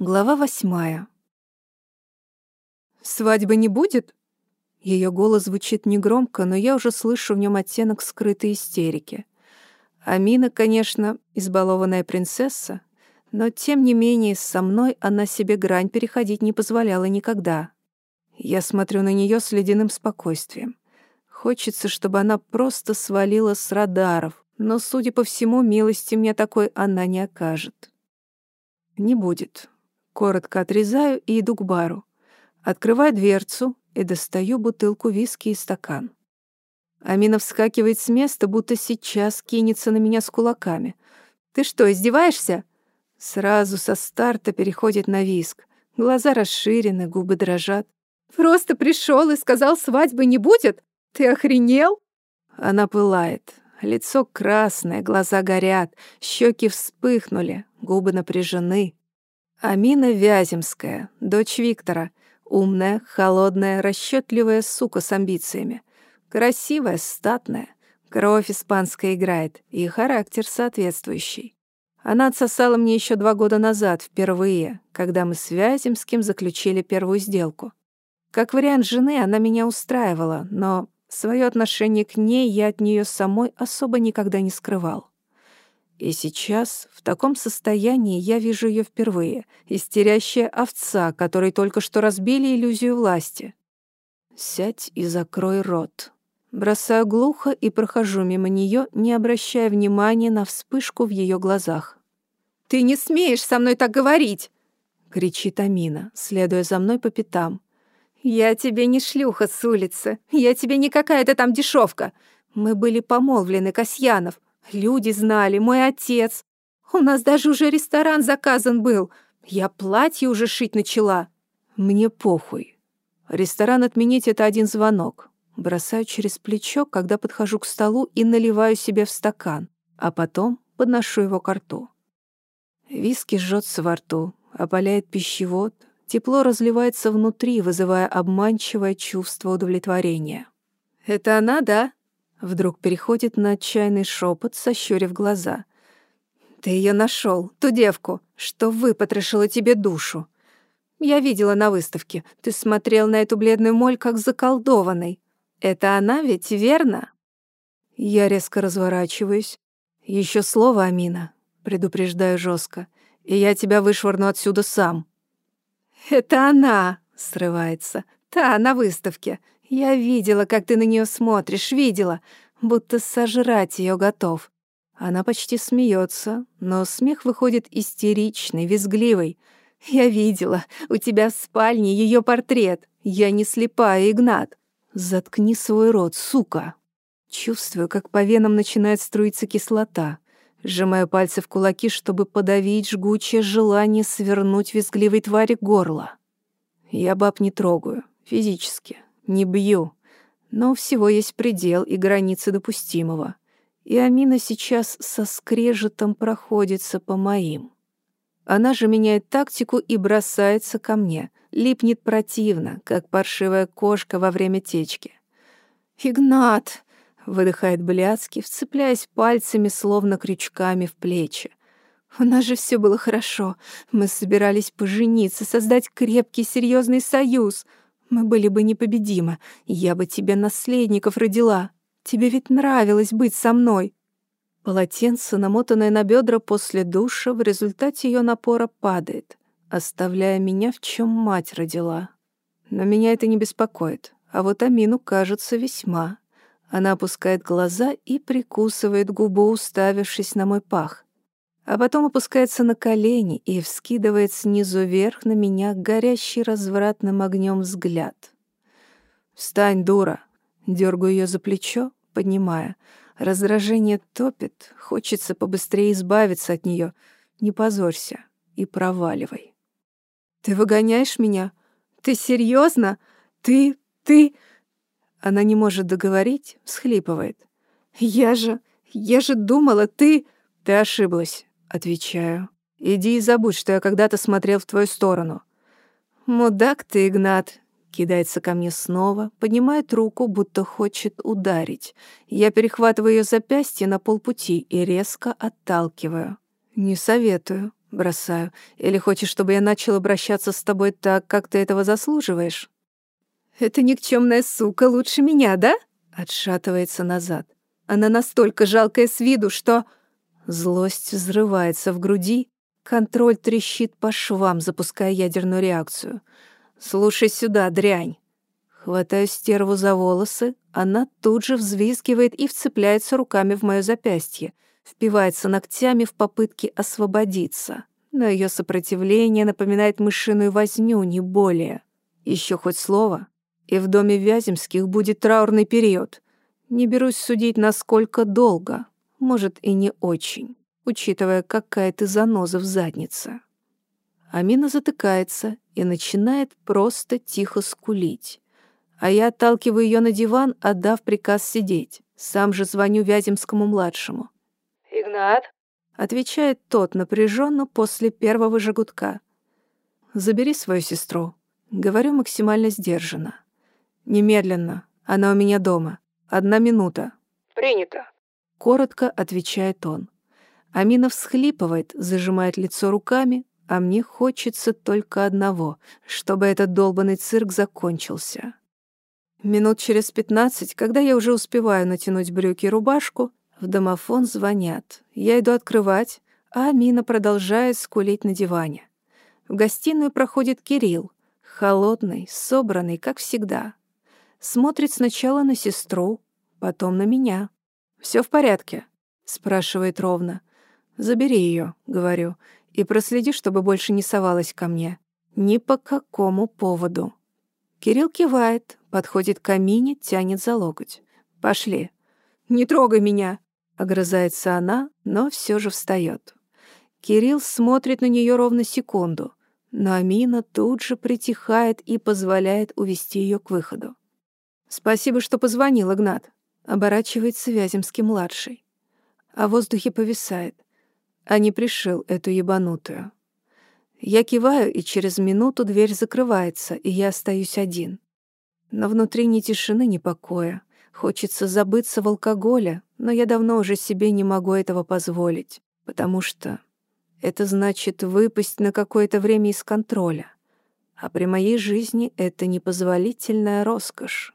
Глава восьмая. «Свадьбы не будет?» Ее голос звучит негромко, но я уже слышу в нем оттенок скрытой истерики. Амина, конечно, избалованная принцесса, но тем не менее со мной она себе грань переходить не позволяла никогда. Я смотрю на нее с ледяным спокойствием. Хочется, чтобы она просто свалила с радаров, но, судя по всему, милости мне такой она не окажет. Не будет. Коротко отрезаю и иду к бару. Открываю дверцу и достаю бутылку виски и стакан. Амина вскакивает с места, будто сейчас кинется на меня с кулаками. «Ты что, издеваешься?» Сразу со старта переходит на виск. Глаза расширены, губы дрожат. «Просто пришел и сказал, свадьбы не будет? Ты охренел?» Она пылает. Лицо красное, глаза горят, щеки вспыхнули, губы напряжены. Амина Вяземская, дочь Виктора, умная, холодная, расчетливая сука с амбициями. Красивая, статная, кровь испанская играет и характер соответствующий. Она отсосала мне еще два года назад, впервые, когда мы с Вяземским заключили первую сделку. Как вариант жены она меня устраивала, но свое отношение к ней я от нее самой особо никогда не скрывал. И сейчас в таком состоянии я вижу ее впервые, истерящая овца, которой только что разбили иллюзию власти. Сядь и закрой рот. Бросаю глухо и прохожу мимо нее, не обращая внимания на вспышку в ее глазах. «Ты не смеешь со мной так говорить!» — кричит Амина, следуя за мной по пятам. «Я тебе не шлюха с улицы, я тебе не какая-то там дешевка. Мы были помолвлены, Касьянов, Люди знали, мой отец. У нас даже уже ресторан заказан был. Я платье уже шить начала. Мне похуй. Ресторан отменить — это один звонок. Бросаю через плечо, когда подхожу к столу и наливаю себе в стакан, а потом подношу его к рту. Виски жжется во рту, опаляет пищевод, тепло разливается внутри, вызывая обманчивое чувство удовлетворения. «Это она, да?» Вдруг переходит на отчаянный шепот, сощурив глаза. «Ты ее нашел, ту девку, что выпотрошила тебе душу. Я видела на выставке, ты смотрел на эту бледную моль как заколдованный. Это она ведь, верно?» Я резко разворачиваюсь. Еще слово, Амина, предупреждаю жестко, и я тебя вышвырну отсюда сам. «Это она!» — срывается. «Та, на выставке. Я видела, как ты на нее смотришь, видела, будто сожрать ее готов. Она почти смеется, но смех выходит истеричный, визгливый. Я видела, у тебя в спальне ее портрет. Я не слепая, Игнат. Заткни свой рот, сука. Чувствую, как по венам начинает струиться кислота. Сжимаю пальцы в кулаки, чтобы подавить жгучее желание свернуть визгливой твари горло. Я баб не трогаю, физически, не бью. Но всего есть предел и границы допустимого. И Амина сейчас со скрежетом проходится по моим. Она же меняет тактику и бросается ко мне, липнет противно, как паршивая кошка во время течки. «Игнат!» — выдыхает Блядский, вцепляясь пальцами, словно крючками в плечи. «У нас же все было хорошо. Мы собирались пожениться, создать крепкий, серьезный союз. Мы были бы непобедимы. Я бы тебе наследников родила. Тебе ведь нравилось быть со мной». Полотенце, намотанное на бедра после душа, в результате ее напора падает, оставляя меня, в чем мать родила. Но меня это не беспокоит, а вот Амину кажется весьма. Она опускает глаза и прикусывает губу, уставившись на мой пах а потом опускается на колени и вскидывает снизу вверх на меня горящий развратным огнем взгляд. «Встань, дура!» Дергаю ее за плечо, поднимая. Раздражение топит, хочется побыстрее избавиться от нее. Не позорься и проваливай. «Ты выгоняешь меня? Ты серьезно? Ты... ты...» Она не может договорить, всхлипывает. «Я же... я же думала, ты...» «Ты ошиблась. Отвечаю. «Иди и забудь, что я когда-то смотрел в твою сторону». «Мудак ты, Игнат», кидается ко мне снова, поднимает руку, будто хочет ударить. Я перехватываю ее запястье на полпути и резко отталкиваю. «Не советую», Бросаю. Или хочешь, чтобы я начал обращаться с тобой так, как ты этого заслуживаешь? Эта никчемная сука лучше меня, да? Отшатывается назад. Она настолько жалкая с виду, что... Злость взрывается в груди, контроль трещит по швам, запуская ядерную реакцию. «Слушай сюда, дрянь!» Хватаю стерву за волосы, она тут же взвизгивает и вцепляется руками в моё запястье, впивается ногтями в попытке освободиться. Но её сопротивление напоминает мышиную возню, не более. Ещё хоть слово, и в доме Вяземских будет траурный период. Не берусь судить, насколько долго. Может, и не очень, учитывая, какая ты заноза в заднице. Амина затыкается и начинает просто тихо скулить. А я отталкиваю ее на диван, отдав приказ сидеть. Сам же звоню Вяземскому-младшему. «Игнат?» — отвечает тот напряженно после первого же «Забери свою сестру». Говорю максимально сдержанно. «Немедленно. Она у меня дома. Одна минута». «Принято». Коротко отвечает он. Амина всхлипывает, зажимает лицо руками, а мне хочется только одного, чтобы этот долбанный цирк закончился. Минут через пятнадцать, когда я уже успеваю натянуть брюки и рубашку, в домофон звонят. Я иду открывать, а Амина продолжает скулить на диване. В гостиную проходит Кирилл, холодный, собранный, как всегда. Смотрит сначала на сестру, потом на меня. Все в порядке?» — спрашивает ровно. «Забери ее, говорю, — «и проследи, чтобы больше не совалась ко мне. Ни по какому поводу». Кирилл кивает, подходит к камине, тянет за локоть. «Пошли». «Не трогай меня!» — огрызается она, но все же встает. Кирилл смотрит на нее ровно секунду, но Амина тут же притихает и позволяет увести ее к выходу. «Спасибо, что позвонил, Игнат», — оборачивается Вяземский-младший. А в воздухе повисает. А не пришил эту ебанутую. Я киваю, и через минуту дверь закрывается, и я остаюсь один. Но внутри ни тишины, ни покоя. Хочется забыться в алкоголе, но я давно уже себе не могу этого позволить, потому что это значит выпасть на какое-то время из контроля. А при моей жизни это непозволительная роскошь.